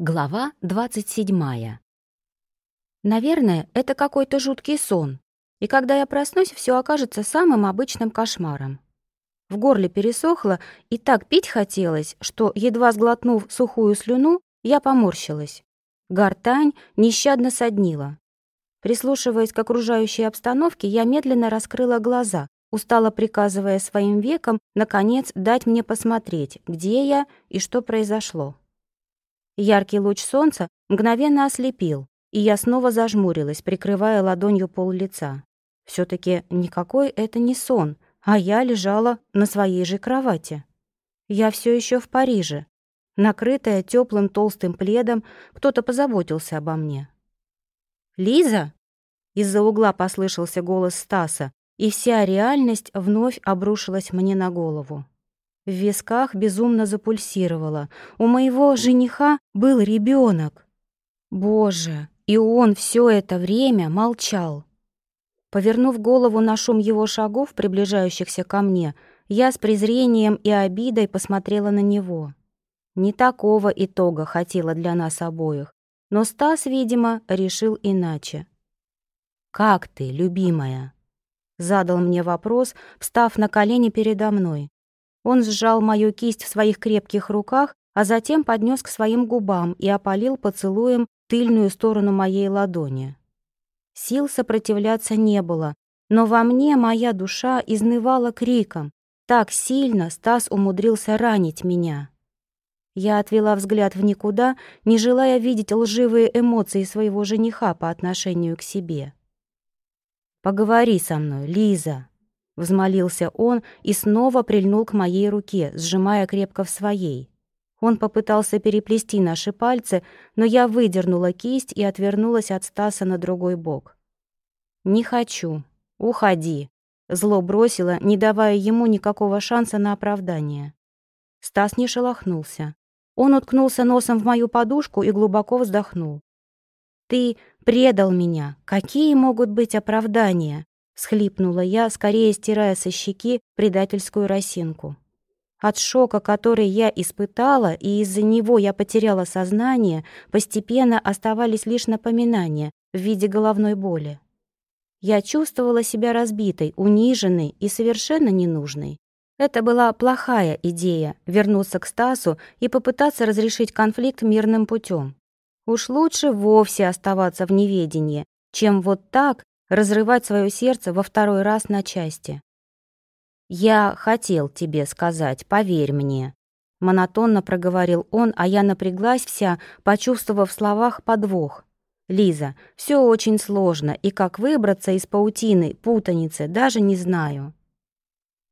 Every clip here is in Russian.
Глава 27. Наверное, это какой-то жуткий сон, и когда я проснусь, все окажется самым обычным кошмаром. В горле пересохло, и так пить хотелось, что, едва сглотнув сухую слюну, я поморщилась. Гортань нещадно соднила. Прислушиваясь к окружающей обстановке, я медленно раскрыла глаза, устало приказывая своим векам, наконец, дать мне посмотреть, где я и что произошло. Яркий луч солнца мгновенно ослепил, и я снова зажмурилась, прикрывая ладонью пол лица. все таки никакой это не сон, а я лежала на своей же кровати. Я все еще в Париже. Накрытая теплым толстым пледом, кто-то позаботился обо мне. «Лиза?» Из-за угла послышался голос Стаса, и вся реальность вновь обрушилась мне на голову. В висках безумно запульсировало. У моего жениха был ребенок. Боже, и он все это время молчал. Повернув голову на шум его шагов, приближающихся ко мне, я с презрением и обидой посмотрела на него. Не такого итога хотела для нас обоих, но Стас, видимо, решил иначе. «Как ты, любимая?» Задал мне вопрос, встав на колени передо мной. Он сжал мою кисть в своих крепких руках, а затем поднес к своим губам и опалил поцелуем тыльную сторону моей ладони. Сил сопротивляться не было, но во мне моя душа изнывала криком. Так сильно Стас умудрился ранить меня. Я отвела взгляд в никуда, не желая видеть лживые эмоции своего жениха по отношению к себе. «Поговори со мной, Лиза», Взмолился он и снова прильнул к моей руке, сжимая крепко в своей. Он попытался переплести наши пальцы, но я выдернула кисть и отвернулась от Стаса на другой бок. «Не хочу. Уходи», — зло бросила, не давая ему никакого шанса на оправдание. Стас не шелохнулся. Он уткнулся носом в мою подушку и глубоко вздохнул. «Ты предал меня. Какие могут быть оправдания?» Схлипнула я, скорее стирая со щеки предательскую росинку. От шока, который я испытала, и из-за него я потеряла сознание, постепенно оставались лишь напоминания в виде головной боли. Я чувствовала себя разбитой, униженной и совершенно ненужной. Это была плохая идея — вернуться к Стасу и попытаться разрешить конфликт мирным путем. Уж лучше вовсе оставаться в неведении, чем вот так разрывать свое сердце во второй раз на части. «Я хотел тебе сказать, поверь мне», — монотонно проговорил он, а я напряглась вся, почувствовав в словах подвох. «Лиза, все очень сложно, и как выбраться из паутины, путаницы, даже не знаю».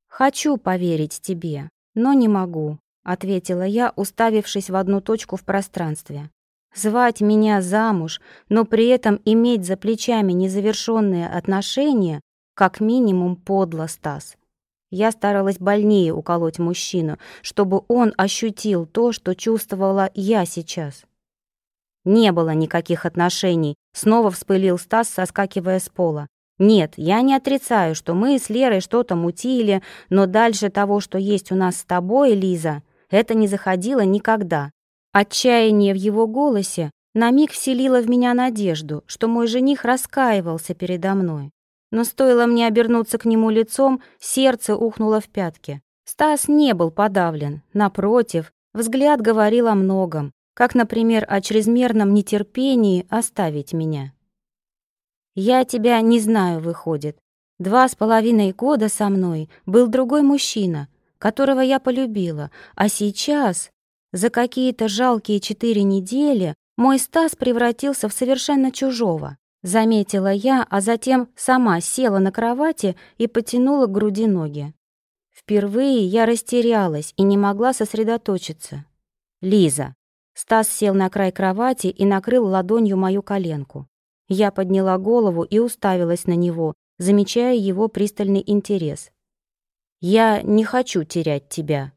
«Хочу поверить тебе, но не могу», — ответила я, уставившись в одну точку в пространстве. Звать меня замуж, но при этом иметь за плечами незавершенные отношения, как минимум подло, Стас. Я старалась больнее уколоть мужчину, чтобы он ощутил то, что чувствовала я сейчас. Не было никаких отношений, снова вспылил Стас, соскакивая с пола. Нет, я не отрицаю, что мы с Лерой что-то мутили, но дальше того, что есть у нас с тобой, Лиза, это не заходило никогда. Отчаяние в его голосе на миг вселило в меня надежду, что мой жених раскаивался передо мной. Но стоило мне обернуться к нему лицом, сердце ухнуло в пятки. Стас не был подавлен, напротив, взгляд говорил о многом, как, например, о чрезмерном нетерпении оставить меня. «Я тебя не знаю, выходит. Два с половиной года со мной был другой мужчина, которого я полюбила, а сейчас за какие-то жалкие четыре недели мой Стас превратился в совершенно чужого. Заметила я, а затем сама села на кровати и потянула к груди ноги. Впервые я растерялась и не могла сосредоточиться. «Лиза!» Стас сел на край кровати и накрыл ладонью мою коленку. Я подняла голову и уставилась на него, замечая его пристальный интерес. «Я не хочу терять тебя»,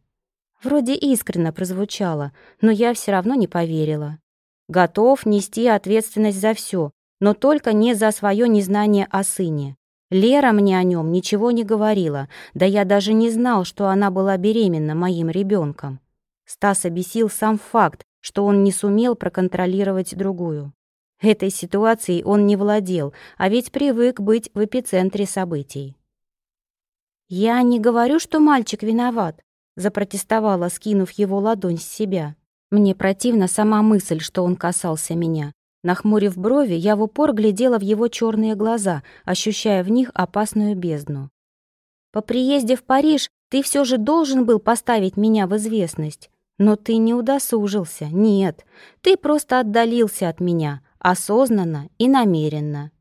Вроде искренно прозвучало, но я все равно не поверила. Готов нести ответственность за все, но только не за свое незнание о сыне. Лера мне о нем ничего не говорила, да я даже не знал, что она была беременна моим ребенком. Стас обесил сам факт что он не сумел проконтролировать другую. Этой ситуацией он не владел, а ведь привык быть в эпицентре событий. «Я не говорю, что мальчик виноват», — запротестовала, скинув его ладонь с себя. Мне противна сама мысль, что он касался меня. Нахмурив брови, я в упор глядела в его черные глаза, ощущая в них опасную бездну. «По приезде в Париж ты все же должен был поставить меня в известность. Но ты не удосужился, нет. Ты просто отдалился от меня, осознанно и намеренно».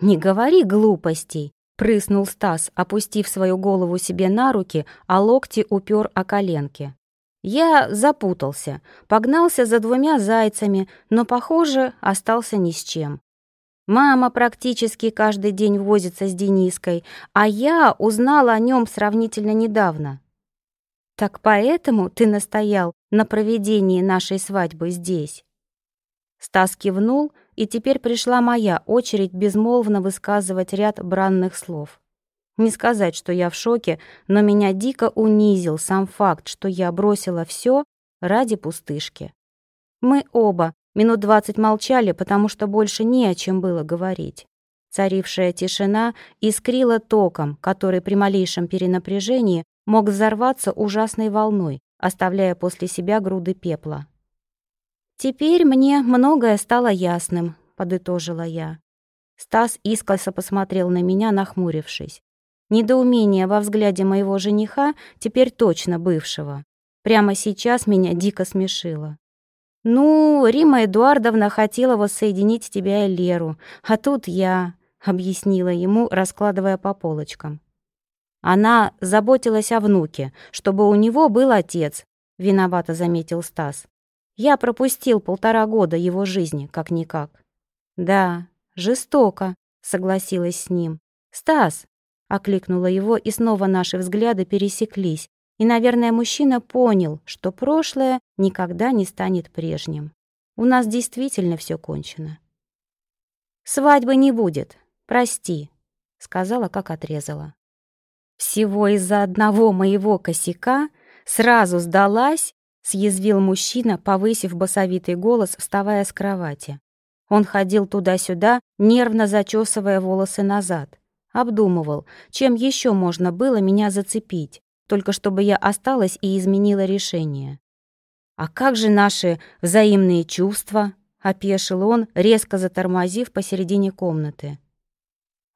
«Не говори глупостей», — прыснул Стас, опустив свою голову себе на руки, а локти упер о коленки. Я запутался, погнался за двумя зайцами, но, похоже, остался ни с чем. Мама практически каждый день возится с Дениской, а я узнала о нем сравнительно недавно. Так поэтому ты настоял на проведении нашей свадьбы здесь? Стас кивнул, и теперь пришла моя очередь безмолвно высказывать ряд бранных слов. Не сказать, что я в шоке, но меня дико унизил сам факт, что я бросила все ради пустышки. Мы оба минут двадцать молчали, потому что больше не о чем было говорить. Царившая тишина искрила током, который при малейшем перенапряжении мог взорваться ужасной волной, оставляя после себя груды пепла. «Теперь мне многое стало ясным», — подытожила я. Стас искоса посмотрел на меня, нахмурившись. Недоумение во взгляде моего жениха, теперь точно бывшего. Прямо сейчас меня дико смешило. «Ну, Рима Эдуардовна хотела воссоединить тебя и Леру, а тут я», — объяснила ему, раскладывая по полочкам. Она заботилась о внуке, чтобы у него был отец, — виновато заметил Стас. Я пропустил полтора года его жизни, как-никак. Да, жестоко, согласилась с ним. Стас, Окликнула его, и снова наши взгляды пересеклись. И, наверное, мужчина понял, что прошлое никогда не станет прежним. У нас действительно все кончено. «Свадьбы не будет, прости», — сказала, как отрезала. «Всего из-за одного моего косяка сразу сдалась», — съязвил мужчина, повысив басовитый голос, вставая с кровати. Он ходил туда-сюда, нервно зачесывая волосы назад. Обдумывал, чем еще можно было меня зацепить, только чтобы я осталась и изменила решение. «А как же наши взаимные чувства?» — опешил он, резко затормозив посередине комнаты.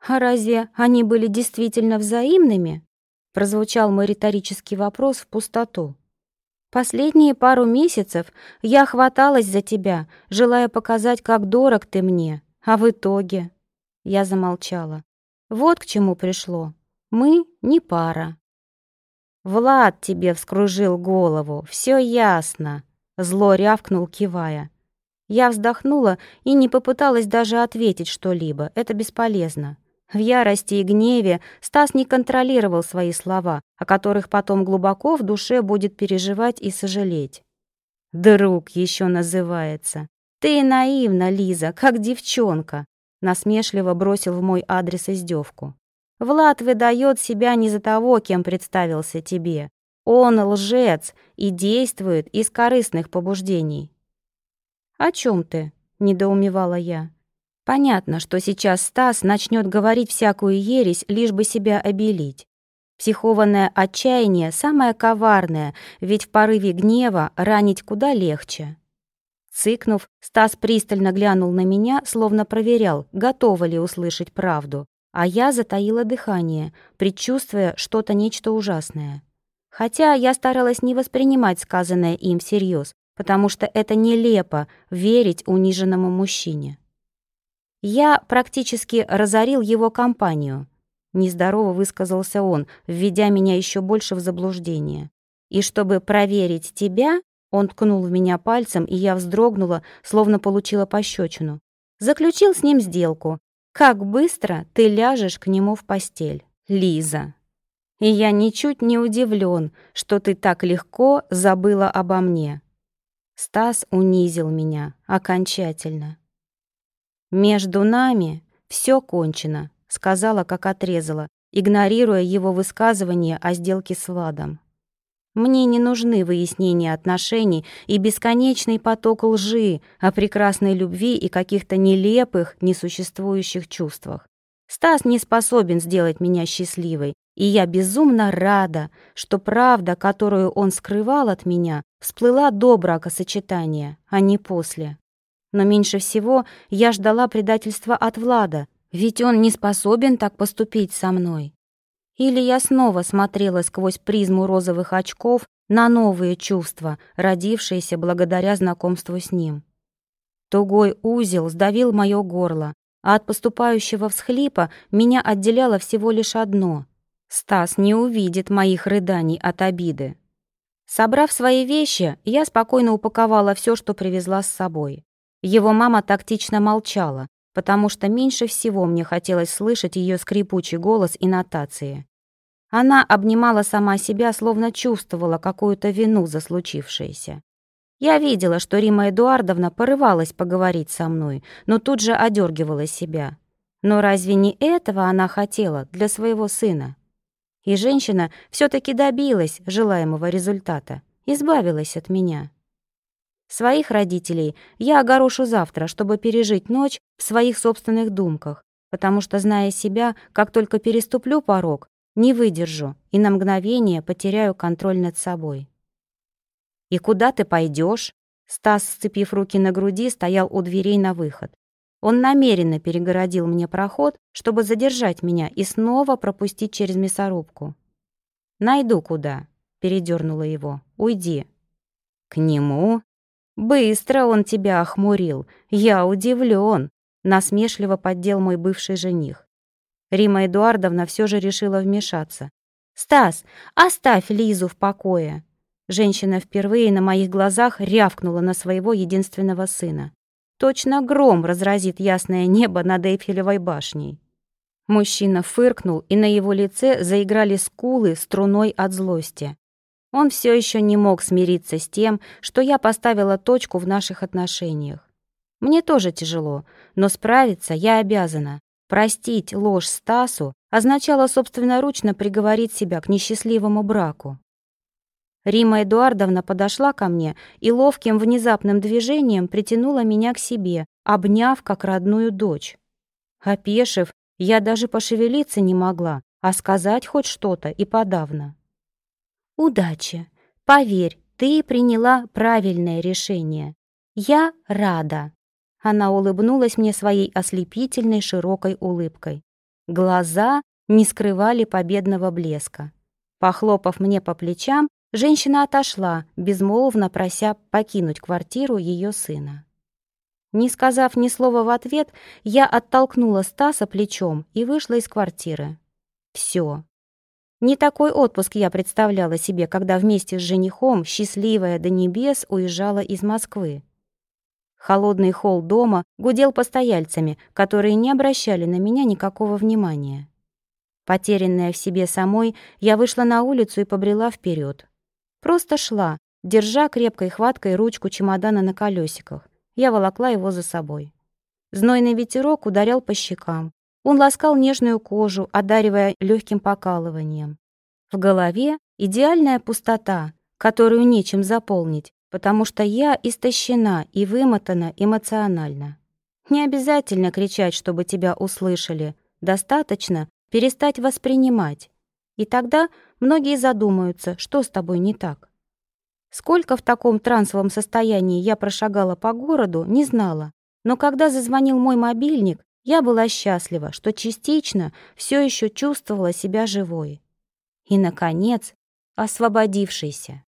«А разве они были действительно взаимными?» — прозвучал мой риторический вопрос в пустоту. «Последние пару месяцев я хваталась за тебя, желая показать, как дорог ты мне, а в итоге...» Я замолчала. Вот к чему пришло. Мы не пара. «Влад тебе вскружил голову, все ясно», — зло рявкнул, кивая. Я вздохнула и не попыталась даже ответить что-либо, это бесполезно. В ярости и гневе Стас не контролировал свои слова, о которых потом глубоко в душе будет переживать и сожалеть. «Друг еще называется. Ты наивна, Лиза, как девчонка насмешливо бросил в мой адрес издевку. «Влад выдает себя не за того, кем представился тебе. Он лжец и действует из корыстных побуждений». «О чем ты?» — недоумевала я. Понятно, что сейчас Стас начнет говорить всякую ересь, лишь бы себя обелить. Психованное отчаяние самое коварное, ведь в порыве гнева ранить куда легче. Цыкнув, Стас пристально глянул на меня, словно проверял, готова ли услышать правду, а я затаила дыхание, предчувствуя что-то нечто ужасное. Хотя я старалась не воспринимать сказанное им всерьез, потому что это нелепо — верить униженному мужчине. Я практически разорил его компанию. Нездорово высказался он, введя меня еще больше в заблуждение. И чтобы проверить тебя, он ткнул в меня пальцем, и я вздрогнула, словно получила пощечину. Заключил с ним сделку. Как быстро ты ляжешь к нему в постель, Лиза. И я ничуть не удивлен, что ты так легко забыла обо мне. Стас унизил меня окончательно. «Между нами все кончено», — сказала, как отрезала, игнорируя его высказывание о сделке с Владом. Мне не нужны выяснения отношений и бесконечный поток лжи о прекрасной любви и каких-то нелепых, несуществующих чувствах. Стас не способен сделать меня счастливой, и я безумно рада, что правда, которую он скрывал от меня, всплыла до бракосочетания, а не после. Но меньше всего я ждала предательства от Влада, ведь он не способен так поступить со мной. Или я снова смотрела сквозь призму розовых очков на новые чувства, родившиеся благодаря знакомству с ним. Тугой узел сдавил мое горло, а от поступающего всхлипа меня отделяло всего лишь одно. Стас не увидит моих рыданий от обиды. Собрав свои вещи, я спокойно упаковала все, что привезла с собой. Его мама тактично молчала, потому что меньше всего мне хотелось слышать ее скрипучий голос и нотации. Она обнимала сама себя, словно чувствовала какую-то вину за случившееся. Я видела, что Рима Эдуардовна порывалась поговорить со мной, но тут же одергивала себя. Но разве не этого она хотела для своего сына? И женщина все таки добилась желаемого результата, избавилась от меня. Своих родителей я огорошу завтра, чтобы пережить ночь в своих собственных думках, потому что, зная себя, как только переступлю порог, не выдержу и на мгновение потеряю контроль над собой. «И куда ты пойдешь? Стас, сцепив руки на груди, стоял у дверей на выход. Он намеренно перегородил мне проход, чтобы задержать меня и снова пропустить через мясорубку. «Найду куда», — передернула его. «Уйди». «К нему?» «Быстро он тебя охмурил. Я удивлен», — насмешливо поддел мой бывший жених. Рима Эдуардовна все же решила вмешаться. «Стас, оставь Лизу в покое!» Женщина впервые на моих глазах рявкнула на своего единственного сына. Точно гром разразит ясное небо над Эйфелевой башней. Мужчина фыркнул, и на его лице заиграли скулы струной от злости. Он все еще не мог смириться с тем, что я поставила точку в наших отношениях. Мне тоже тяжело, но справиться я обязана. Простить ложь Стасу означало собственноручно приговорить себя к несчастливому браку. Рима Эдуардовна подошла ко мне и ловким внезапным движением притянула меня к себе, обняв как родную дочь. Опешив, я даже пошевелиться не могла, а сказать хоть что-то и подавно. «Удачи! Поверь, ты приняла правильное решение. Я рада!» Она улыбнулась мне своей ослепительной широкой улыбкой. Глаза не скрывали победного блеска. Похлопав мне по плечам, женщина отошла, безмолвно прося покинуть квартиру ее сына. Не сказав ни слова в ответ, я оттолкнула Стаса плечом и вышла из квартиры. Все, не такой отпуск я представляла себе, когда вместе с женихом, счастливая до небес, уезжала из Москвы. Холодный холл дома гудел постояльцами, которые не обращали на меня никакого внимания. Потерянная в себе самой, я вышла на улицу и побрела вперед. Просто шла, держа крепкой хваткой ручку чемодана на колесиках. Я волокла его за собой. Знойный ветерок ударял по щекам. Он ласкал нежную кожу, одаривая легким покалыванием. В голове идеальная пустота, которую нечем заполнить, потому что я истощена и вымотана эмоционально. Не обязательно кричать, чтобы тебя услышали, достаточно перестать воспринимать. И тогда многие задумаются, что с тобой не так. Сколько в таком трансовом состоянии я прошагала по городу, не знала. Но когда зазвонил мой мобильник, я была счастлива, что частично все еще чувствовала себя живой. И, наконец, освободившейся.